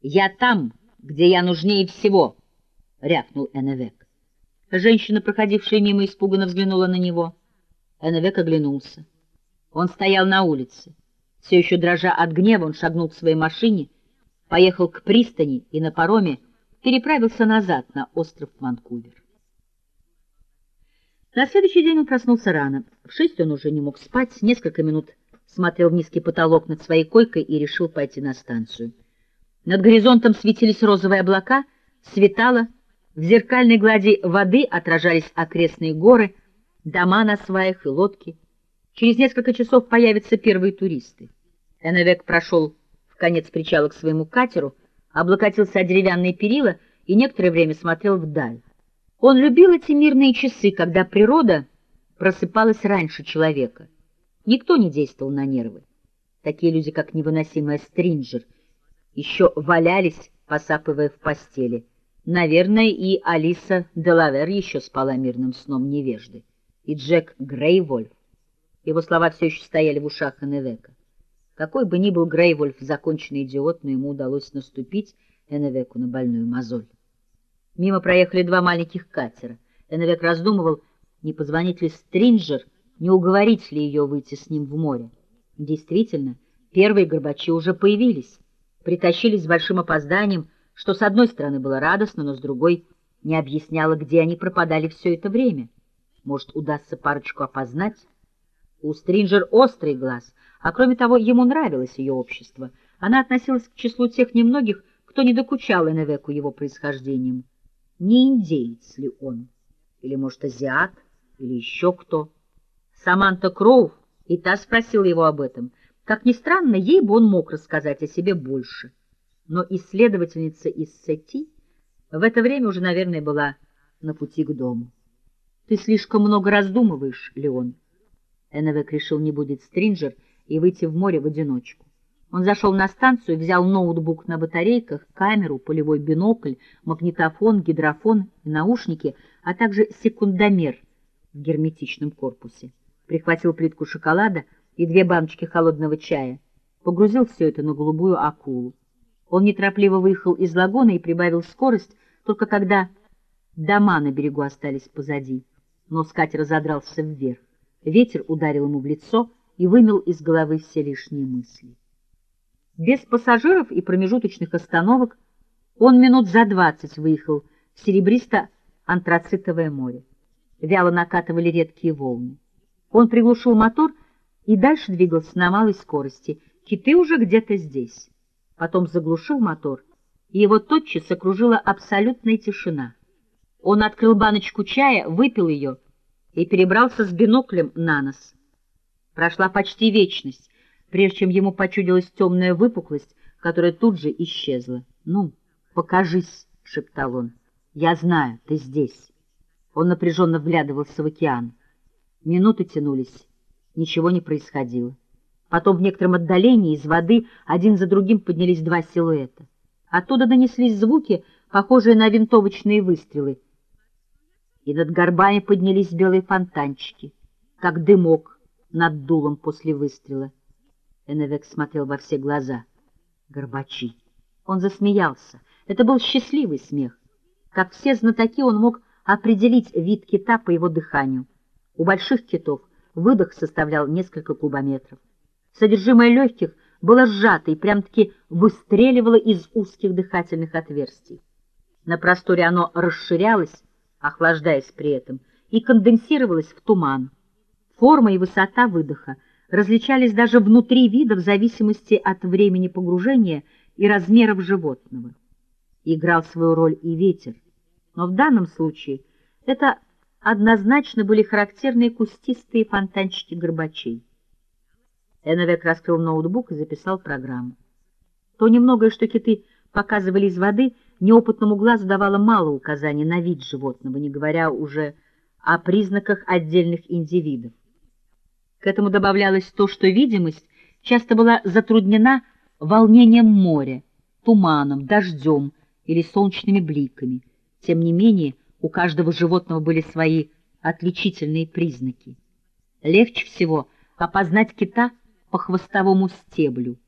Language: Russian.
«Я там, где я нужнее всего!» — рявкнул Эннвек. Женщина, проходившая мимо, испуганно взглянула на него. Эннвек оглянулся. Он стоял на улице. Все еще дрожа от гнева, он шагнул к своей машине, поехал к пристани и на пароме переправился назад на остров Ванкувер. На следующий день он проснулся рано. В шесть он уже не мог спать, несколько минут смотрел в низкий потолок над своей койкой и решил пойти на станцию. Над горизонтом светились розовые облака, светало, в зеркальной глади воды отражались окрестные горы, дома на сваях и лодки. Через несколько часов появятся первые туристы. Эннвек прошел в конец причала к своему катеру, облокотился о деревянные перила и некоторое время смотрел вдаль. Он любил эти мирные часы, когда природа просыпалась раньше человека. Никто не действовал на нервы. Такие люди, как невыносимая Стринджер, еще валялись, посапывая в постели. Наверное, и Алиса Делавер еще спала мирным сном невежды. И Джек Грейвольф. Его слова все еще стояли в ушах Эннвека. Какой бы ни был Грейвольф законченный идиот, но ему удалось наступить Эннвеку на больную мозоль. Мимо проехали два маленьких катера. Эннвек раздумывал, не позвонить ли Стринджер, не уговорить ли ее выйти с ним в море. Действительно, первые горбачи уже появились, притащились с большим опозданием, что с одной стороны было радостно, но с другой не объясняло, где они пропадали все это время. Может, удастся парочку опознать? У Стринджер острый глаз, а кроме того, ему нравилось ее общество. Она относилась к числу тех немногих, кто не докучал Эннвеку его происхождением не индеец ли он, или, может, азиат, или еще кто. Саманта Кроув и та спросила его об этом. Как ни странно, ей бы он мог рассказать о себе больше. Но исследовательница из Сети в это время уже, наверное, была на пути к дому. — Ты слишком много раздумываешь, Леон. Эннвек решил не будет Стринджер и выйти в море в одиночку. Он зашел на станцию, взял ноутбук на батарейках, камеру, полевой бинокль, магнитофон, гидрофон и наушники, а также секундомер в герметичном корпусе. Прихватил плитку шоколада и две баночки холодного чая. Погрузил все это на голубую акулу. Он неторопливо выехал из лагона и прибавил скорость, только когда дома на берегу остались позади. Но катера задрался вверх. Ветер ударил ему в лицо и вымел из головы все лишние мысли. Без пассажиров и промежуточных остановок он минут за двадцать выехал в серебристо-антрацитовое море. Вяло накатывали редкие волны. Он приглушил мотор и дальше двигался на малой скорости. Киты уже где-то здесь. Потом заглушил мотор, и его тотчас окружила абсолютная тишина. Он открыл баночку чая, выпил ее и перебрался с биноклем на нос. Прошла почти вечность, прежде чем ему почудилась темная выпуклость, которая тут же исчезла. «Ну, покажись», — шептал он. «Я знаю, ты здесь». Он напряженно вглядывался в океан. Минуты тянулись, ничего не происходило. Потом в некотором отдалении из воды один за другим поднялись два силуэта. Оттуда донеслись звуки, похожие на винтовочные выстрелы. И над горбами поднялись белые фонтанчики, как дымок над дулом после выстрела. Эннвек смотрел во все глаза. Горбачи. Он засмеялся. Это был счастливый смех. Как все знатоки, он мог определить вид кита по его дыханию. У больших китов выдох составлял несколько кубометров. Содержимое легких было сжато и прям-таки выстреливало из узких дыхательных отверстий. На просторе оно расширялось, охлаждаясь при этом, и конденсировалось в туман. Форма и высота выдоха — различались даже внутри вида в зависимости от времени погружения и размеров животного. Играл свою роль и ветер, но в данном случае это однозначно были характерные кустистые фонтанчики горбачей. Эновек раскрыл ноутбук и записал программу. То немногое, что киты показывали из воды, неопытному глазу давало мало указаний на вид животного, не говоря уже о признаках отдельных индивидов. К этому добавлялось то, что видимость часто была затруднена волнением моря, туманом, дождем или солнечными бликами. Тем не менее, у каждого животного были свои отличительные признаки. Легче всего опознать кита по хвостовому стеблю.